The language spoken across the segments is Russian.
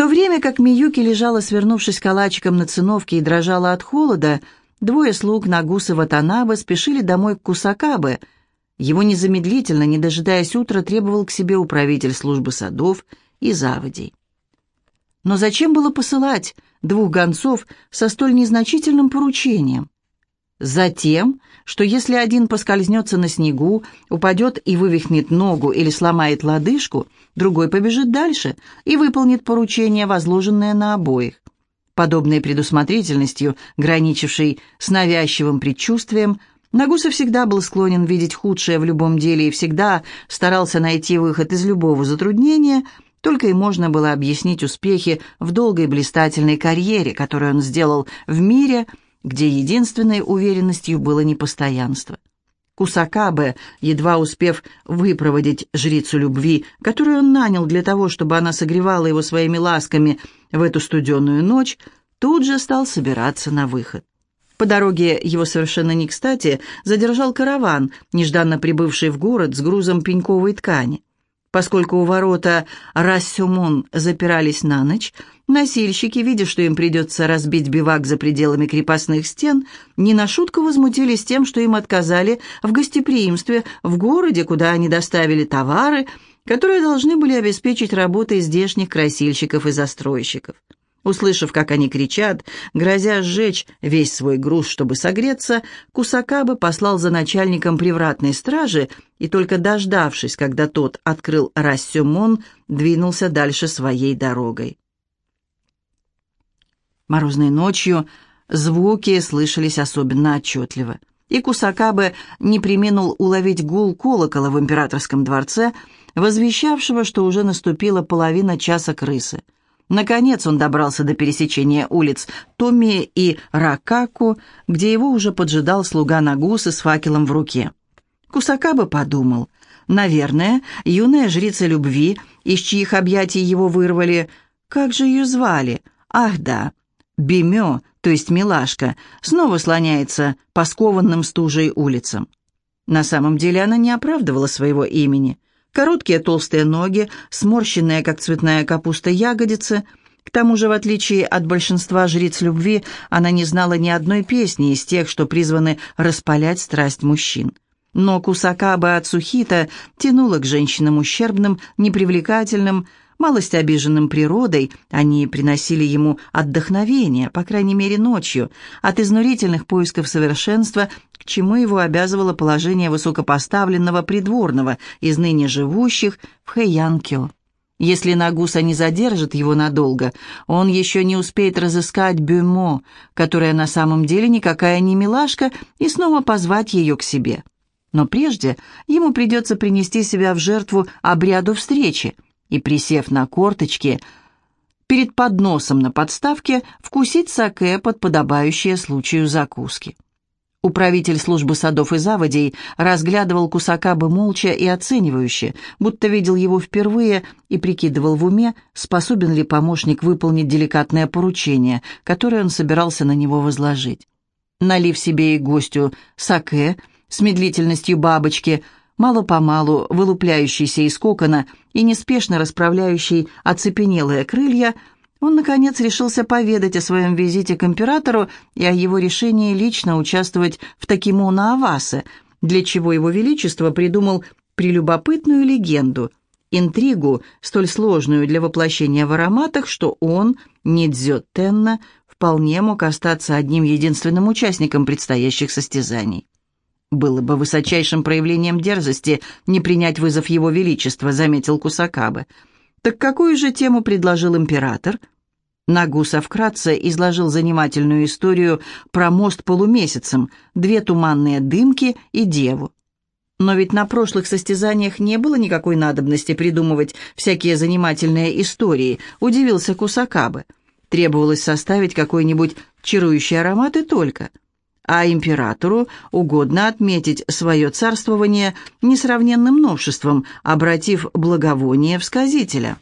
то время как Миюки лежала, свернувшись калачиком на циновке и дрожала от холода, двое слуг Нагусы Ватанабе спешили домой к Кусакабе. Его незамедлительно, не дожидаясь утра, требовал к себе управитель службы садов и заводей. Но зачем было посылать двух гонцов со столь незначительным поручением? Затем, что если один поскользнется на снегу, упадет и вывихнет ногу или сломает лодыжку, другой побежит дальше и выполнит поручение, возложенное на обоих. Подобной предусмотрительностью, граничившей с навязчивым предчувствием, Нагуса всегда был склонен видеть худшее в любом деле и всегда старался найти выход из любого затруднения – только и можно было объяснить успехи в долгой блистательной карьере, которую он сделал в мире, где единственной уверенностью было непостоянство. Кусакабе, едва успев выпроводить жрицу любви, которую он нанял для того, чтобы она согревала его своими ласками в эту студеную ночь, тут же стал собираться на выход. По дороге его совершенно не кстати задержал караван, нежданно прибывший в город с грузом пеньковой ткани. Поскольку у ворота Рассюмон запирались на ночь, носильщики, видя, что им придется разбить бивак за пределами крепостных стен, не на шутку возмутились тем, что им отказали в гостеприимстве в городе, куда они доставили товары, которые должны были обеспечить работой здешних красильщиков и застройщиков. Услышав, как они кричат, грозя сжечь весь свой груз, чтобы согреться, Кусакаба послал за начальником привратной стражи и, только дождавшись, когда тот открыл Рассюмон, двинулся дальше своей дорогой. Морозной ночью звуки слышались особенно отчетливо, и Кусакабе не применул уловить гул колокола в императорском дворце, возвещавшего, что уже наступила половина часа крысы — Наконец он добрался до пересечения улиц Томи и Ракаку, где его уже поджидал слуга Нагусы с факелом в руке. Кусакаба подумал, наверное, юная жрица любви, из чьих объятий его вырвали, как же ее звали? Ах да, Бимё, то есть милашка, снова слоняется по скованным стужей улицам. На самом деле она не оправдывала своего имени – Короткие толстые ноги, сморщенные, как цветная капуста, ягодицы. К тому же, в отличие от большинства жриц любви, она не знала ни одной песни из тех, что призваны распалять страсть мужчин. Но Кусакаба Ацухита тянула к женщинам ущербным, непривлекательным, малость обиженным природой, они приносили ему отдохновение, по крайней мере ночью, от изнурительных поисков совершенства, к чему его обязывало положение высокопоставленного придворного из ныне живущих в Хэйянкё. Если Нагуса не задержит его надолго, он еще не успеет разыскать Бюмо, которая на самом деле никакая не милашка, и снова позвать ее к себе. Но прежде ему придется принести себя в жертву обряду встречи – и, присев на корточки, перед подносом на подставке вкусить саке под подобающие случаю закуски. Управитель службы садов и заводей разглядывал Кусакабы молча и оценивающе, будто видел его впервые и прикидывал в уме, способен ли помощник выполнить деликатное поручение, которое он собирался на него возложить. Налив себе и гостю саке с медлительностью бабочки – мало-помалу вылупляющийся из кокона и неспешно расправляющий оцепенелые крылья, он, наконец, решился поведать о своем визите к императору и о его решении лично участвовать в Такимуна Авасе, для чего его величество придумал прелюбопытную легенду, интригу, столь сложную для воплощения в ароматах, что он, Нидзё Тенна, вполне мог остаться одним единственным участником предстоящих состязаний. «Было бы высочайшим проявлением дерзости не принять вызов его величества», — заметил Кусакабе. «Так какую же тему предложил император?» Нагуса вкратце изложил занимательную историю про мост полумесяцем, две туманные дымки и деву. Но ведь на прошлых состязаниях не было никакой надобности придумывать всякие занимательные истории, удивился Кусакабе. Требовалось составить какой-нибудь чарующий аромат и только — а императору угодно отметить свое царствование несравненным новшеством, обратив благовоние в сказителя.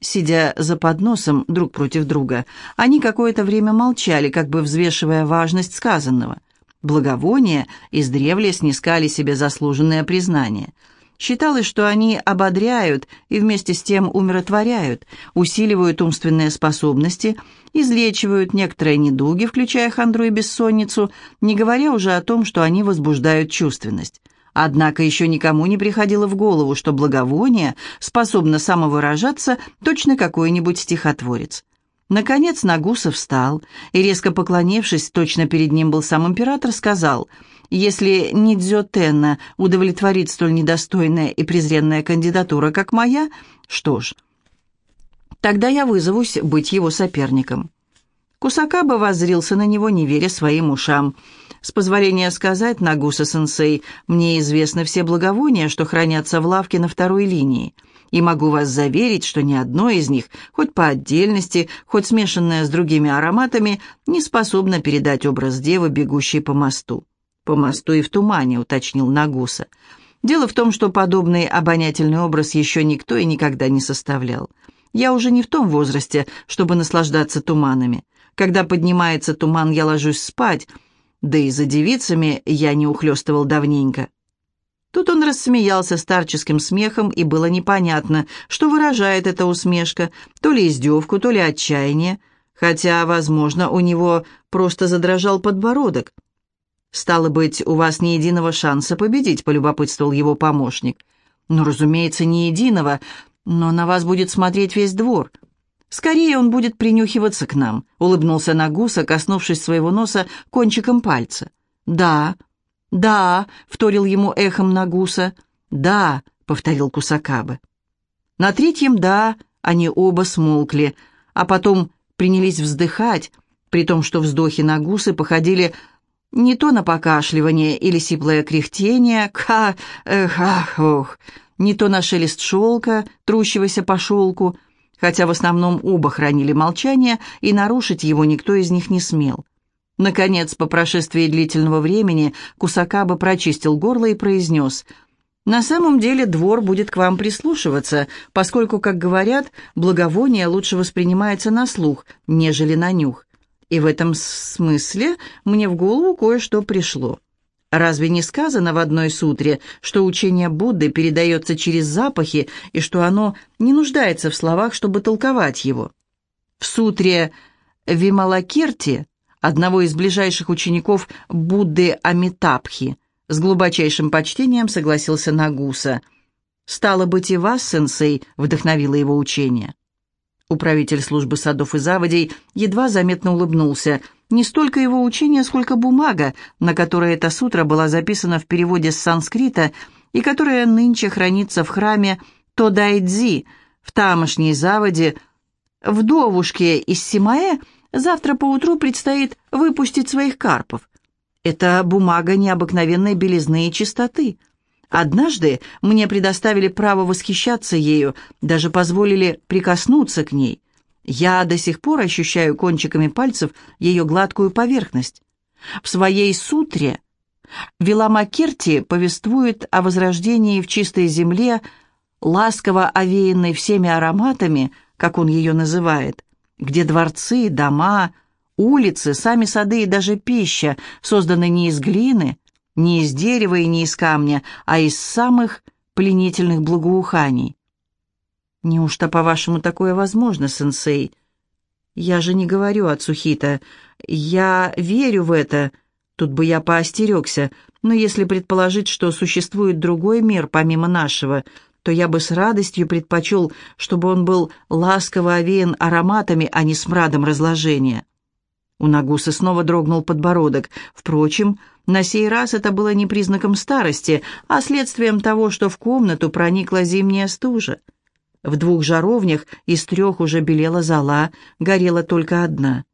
Сидя за подносом друг против друга, они какое-то время молчали, как бы взвешивая важность сказанного. Благовония издревле снискали себе заслуженное признание. Считалось, что они ободряют и вместе с тем умиротворяют, усиливают умственные способности, излечивают некоторые недуги, включая хандру и бессонницу, не говоря уже о том, что они возбуждают чувственность. Однако еще никому не приходило в голову, что благовоние способно самовыражаться точно какой-нибудь стихотворец. Наконец Нагуса встал и, резко поклонившись, точно перед ним был сам император, сказал – если Нидзё Тенна удовлетворит столь недостойная и презренная кандидатура, как моя, что ж, тогда я вызовусь быть его соперником». Кусакаба воззрился на него, не веря своим ушам. «С позволения сказать, Нагуса-сенсей, мне известны все благовония, что хранятся в лавке на второй линии, и могу вас заверить, что ни одно из них, хоть по отдельности, хоть смешанное с другими ароматами, не способно передать образ девы, бегущей по мосту. «По мосту и в тумане», — уточнил Нагуса. «Дело в том, что подобный обонятельный образ еще никто и никогда не составлял. Я уже не в том возрасте, чтобы наслаждаться туманами. Когда поднимается туман, я ложусь спать, да и за девицами я не ухлёстывал давненько». Тут он рассмеялся старческим смехом, и было непонятно, что выражает эта усмешка, то ли издевку, то ли отчаяние, хотя, возможно, у него просто задрожал подбородок. «Стало быть, у вас ни единого шанса победить», — полюбопытствовал его помощник. «Ну, разумеется, ни единого, но на вас будет смотреть весь двор. Скорее он будет принюхиваться к нам», — улыбнулся Нагуса, коснувшись своего носа кончиком пальца. «Да, да», — вторил ему эхом Нагуса. «Да», — повторил Кусакабе. На третьем «да» они оба смолкли, а потом принялись вздыхать, при том, что вздохи Нагусы походили не то на покашливание или сиплое кряхтение, ка, эх, ах, ох, не то на шелест шелка, трущегося по шелку, хотя в основном оба хранили молчание, и нарушить его никто из них не смел. Наконец, по прошествии длительного времени, Кусакаба прочистил горло и произнес «На самом деле двор будет к вам прислушиваться, поскольку, как говорят, благовоние лучше воспринимается на слух, нежели на нюх. И в этом смысле мне в голову кое-что пришло. Разве не сказано в одной сутре, что учение Будды передается через запахи и что оно не нуждается в словах, чтобы толковать его? В сутре Вималакирти, одного из ближайших учеников Будды Амитабхи, с глубочайшим почтением согласился Нагуса. «Стало быть, и вас, сенсей, вдохновило его учение». Управитель службы садов и заводей едва заметно улыбнулся. Не столько его учение, сколько бумага, на которой эта сутра была записана в переводе с санскрита и которая нынче хранится в храме Тодайдзи в тамошней заводе. Вдовушке из Симаэ завтра поутру предстоит выпустить своих карпов. Это бумага необыкновенной белизны и чистоты. Однажды мне предоставили право восхищаться ею, даже позволили прикоснуться к ней. Я до сих пор ощущаю кончиками пальцев ее гладкую поверхность. В своей сутре Виламакерти повествует о возрождении в чистой земле, ласково овеянной всеми ароматами, как он ее называет, где дворцы, дома, улицы, сами сады и даже пища созданы не из глины, не из дерева и не из камня, а из самых пленительных благоуханий. Неужто, по-вашему, такое возможно, сенсей? Я же не говорю от Сухита. Я верю в это. Тут бы я поостерегся. Но если предположить, что существует другой мир помимо нашего, то я бы с радостью предпочел, чтобы он был ласково овеян ароматами, а не смрадом разложения. У Нагуса снова дрогнул подбородок. Впрочем, на сей раз это было не признаком старости, а следствием того, что в комнату проникла зимняя стужа. В двух жаровнях из трех уже белела зола, горела только одна.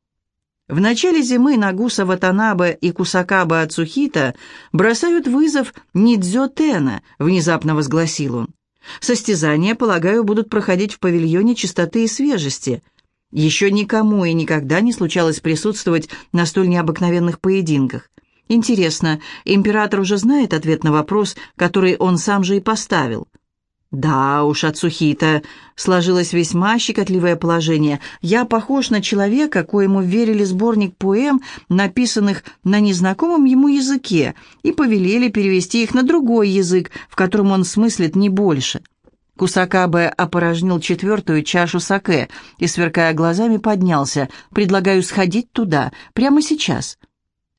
В начале зимы Нагуса Ватанабе и Кусакаба Ацухита бросают вызов Нидзё Тена, внезапно возгласил он. Состязания, полагаю, будут проходить в павильоне чистоты и свежести. Еще никому и никогда не случалось присутствовать на столь необыкновенных поединках. Интересно, император уже знает ответ на вопрос, который он сам же и поставил. Да уж, от сложилось весьма щекотливое положение. Я похож на человека, коему верили сборник поэм, написанных на незнакомом ему языке, и повелели перевести их на другой язык, в котором он смыслит не больше. Кусакабе опорожнил четвертую чашу саке и, сверкая глазами, поднялся. «Предлагаю сходить туда, прямо сейчас».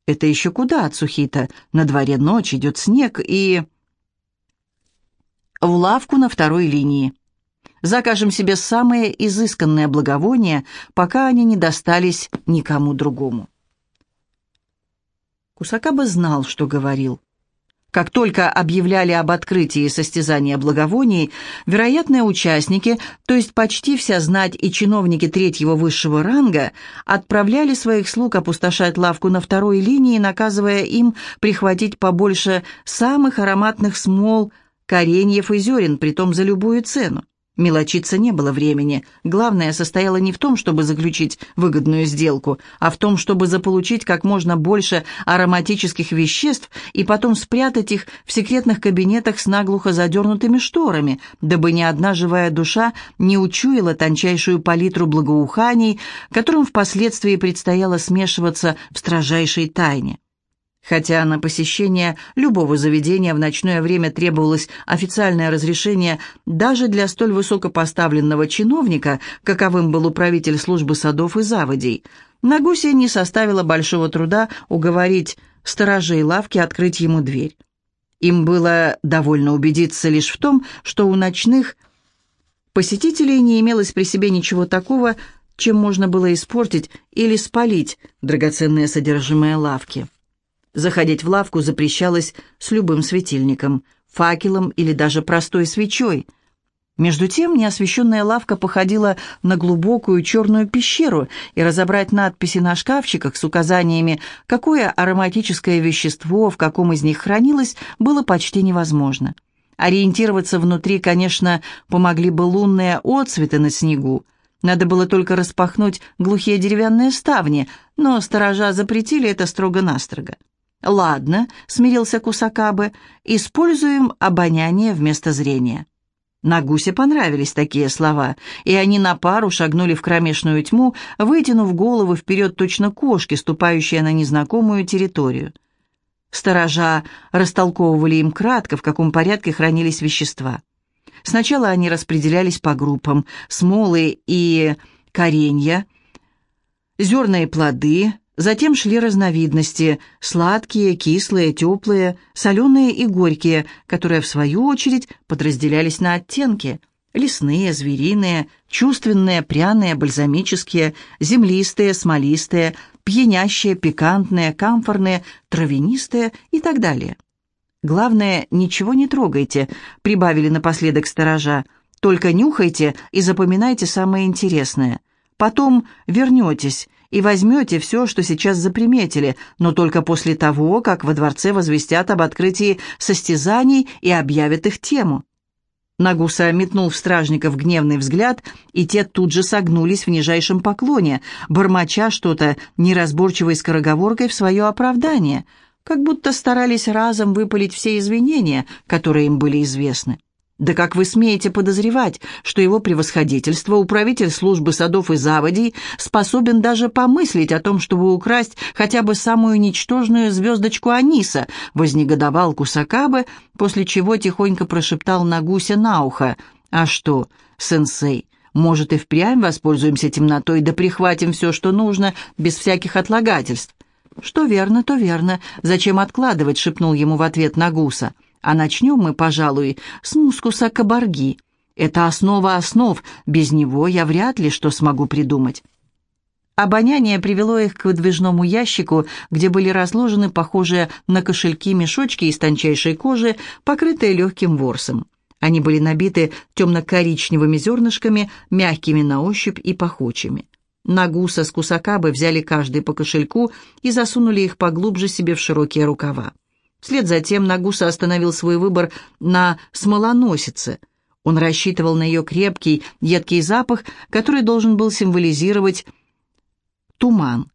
«Это еще куда, Ацухита? На дворе ночь, идет снег и...» в лавку на второй линии. Закажем себе самые изысканные благовония, пока они не достались никому другому. Кусакаба знал, что говорил. Как только объявляли об открытии состязания благовоний, вероятные участники, то есть почти вся знать и чиновники третьего высшего ранга, отправляли своих слуг опустошать лавку на второй линии, наказывая им прихватить побольше самых ароматных смол – кореньев и зерен, притом за любую цену. Мелочиться не было времени. Главное состояло не в том, чтобы заключить выгодную сделку, а в том, чтобы заполучить как можно больше ароматических веществ и потом спрятать их в секретных кабинетах с наглухо задернутыми шторами, дабы ни одна живая душа не учуяла тончайшую палитру благоуханий, которым впоследствии предстояло смешиваться в строжайшей тайне. Хотя на посещение любого заведения в ночное время требовалось официальное разрешение даже для столь высокопоставленного чиновника, каковым был управитель службы садов и заводей, на гусе не составило большого труда уговорить сторожей лавки открыть ему дверь. Им было довольно убедиться лишь в том, что у ночных посетителей не имелось при себе ничего такого, чем можно было испортить или спалить драгоценное содержимое лавки. Заходить в лавку запрещалось с любым светильником, факелом или даже простой свечой. Между тем неосвещенная лавка походила на глубокую черную пещеру, и разобрать надписи на шкафчиках с указаниями, какое ароматическое вещество в каком из них хранилось, было почти невозможно. Ориентироваться внутри, конечно, помогли бы лунные отцветы на снегу. Надо было только распахнуть глухие деревянные ставни, но сторожа запретили это строго-настрого. «Ладно», — смирился Кусакабе, — «используем обоняние вместо зрения». На гусе понравились такие слова, и они на пару шагнули в кромешную тьму, вытянув головы вперед точно кошки, ступающие на незнакомую территорию. Сторожа растолковывали им кратко, в каком порядке хранились вещества. Сначала они распределялись по группам – смолы и коренья, зерна и плоды, Затем шли разновидности – сладкие, кислые, теплые, соленые и горькие, которые, в свою очередь, подразделялись на оттенки – лесные, звериные, чувственные, пряные, бальзамические, землистые, смолистые, пьянящие, пикантные, камфорные, травянистые и так далее. «Главное, ничего не трогайте», – прибавили напоследок сторожа. «Только нюхайте и запоминайте самое интересное. Потом вернетесь» и возьмете все, что сейчас заприметили, но только после того, как во дворце возвестят об открытии состязаний и объявят их тему». Нагуса метнул в стражников гневный взгляд, и те тут же согнулись в нижайшем поклоне, бормоча что-то неразборчивой скороговоркой в свое оправдание, как будто старались разом выпалить все извинения, которые им были известны. Да как вы смеете подозревать, что его превосходительство, управитель службы садов и заводей, способен даже помыслить о том, чтобы украсть хотя бы самую ничтожную звездочку Аниса, вознегодовал Кусакабе, после чего тихонько прошептал на гуся на ухо. «А что, сенсей, может и впрямь воспользуемся темнотой да прихватим все, что нужно, без всяких отлагательств?» «Что верно, то верно. Зачем откладывать?» — шепнул ему в ответ Нагуса. А начнем мы, пожалуй, с мускуса кабарги. Это основа основ, без него я вряд ли что смогу придумать. Обоняние привело их к выдвижному ящику, где были разложены похожие на кошельки мешочки из тончайшей кожи, покрытые легким ворсом. Они были набиты темно-коричневыми зернышками, мягкими на ощупь и пахучими. На гуса с кусакабы взяли каждый по кошельку и засунули их поглубже себе в широкие рукава. Вслед за тем Нагуса остановил свой выбор на смолоносице. Он рассчитывал на ее крепкий, едкий запах, который должен был символизировать туман.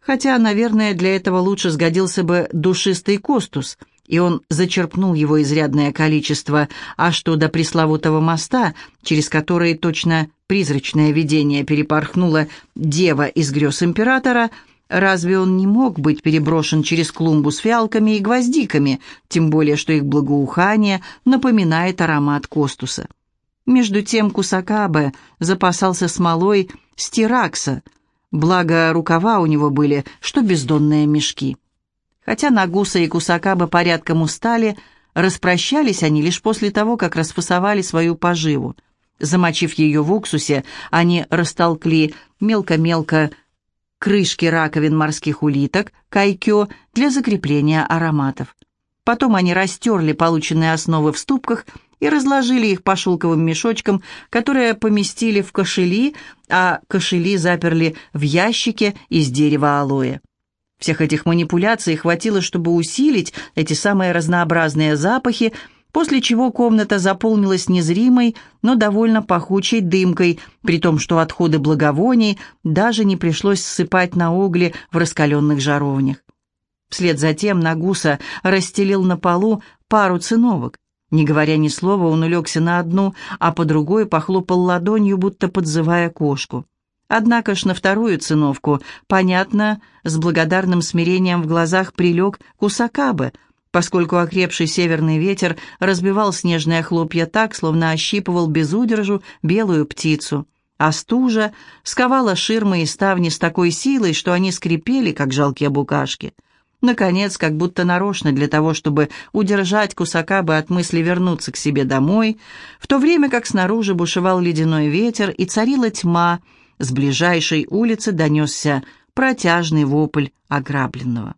Хотя, наверное, для этого лучше сгодился бы душистый костус, и он зачерпнул его изрядное количество, а что до пресловутого моста, через который точно призрачное видение перепорхнула дева из грез императора, разве он не мог быть переброшен через клумбу с фиалками и гвоздиками, тем более что их благоухание напоминает аромат костуса. Между тем Кусакабе запасался смолой стиракса, благо рукава у него были, что бездонные мешки. Хотя Нагуса и Кусакаба порядком устали, распрощались они лишь после того, как расфасовали свою поживу. Замочив ее в уксусе, они растолкли мелко-мелко крышки раковин морских улиток, кайкё, для закрепления ароматов. Потом они растерли полученные основы в ступках и разложили их по шелковым мешочкам, которые поместили в кошели, а кошели заперли в ящике из дерева алоэ. Всех этих манипуляций хватило, чтобы усилить эти самые разнообразные запахи, после чего комната заполнилась незримой, но довольно пахучей дымкой, при том, что отходы благовоний даже не пришлось ссыпать на угли в раскаленных жаровнях. Вслед за тем Нагуса расстелил на полу пару циновок. Не говоря ни слова, он улегся на одну, а по другой похлопал ладонью, будто подзывая кошку. Однако ж на вторую циновку, понятно, с благодарным смирением в глазах прилег Кусакабе, поскольку окрепший северный ветер разбивал снежные хлопья так, словно ощипывал без удержу белую птицу. А стужа сковала ширмы и ставни с такой силой, что они скрипели, как жалкие букашки. Наконец, как будто нарочно для того, чтобы удержать Кусакабы от мысли вернуться к себе домой, в то время как снаружи бушевал ледяной ветер и царила тьма, с ближайшей улицы донесся протяжный вопль ограбленного.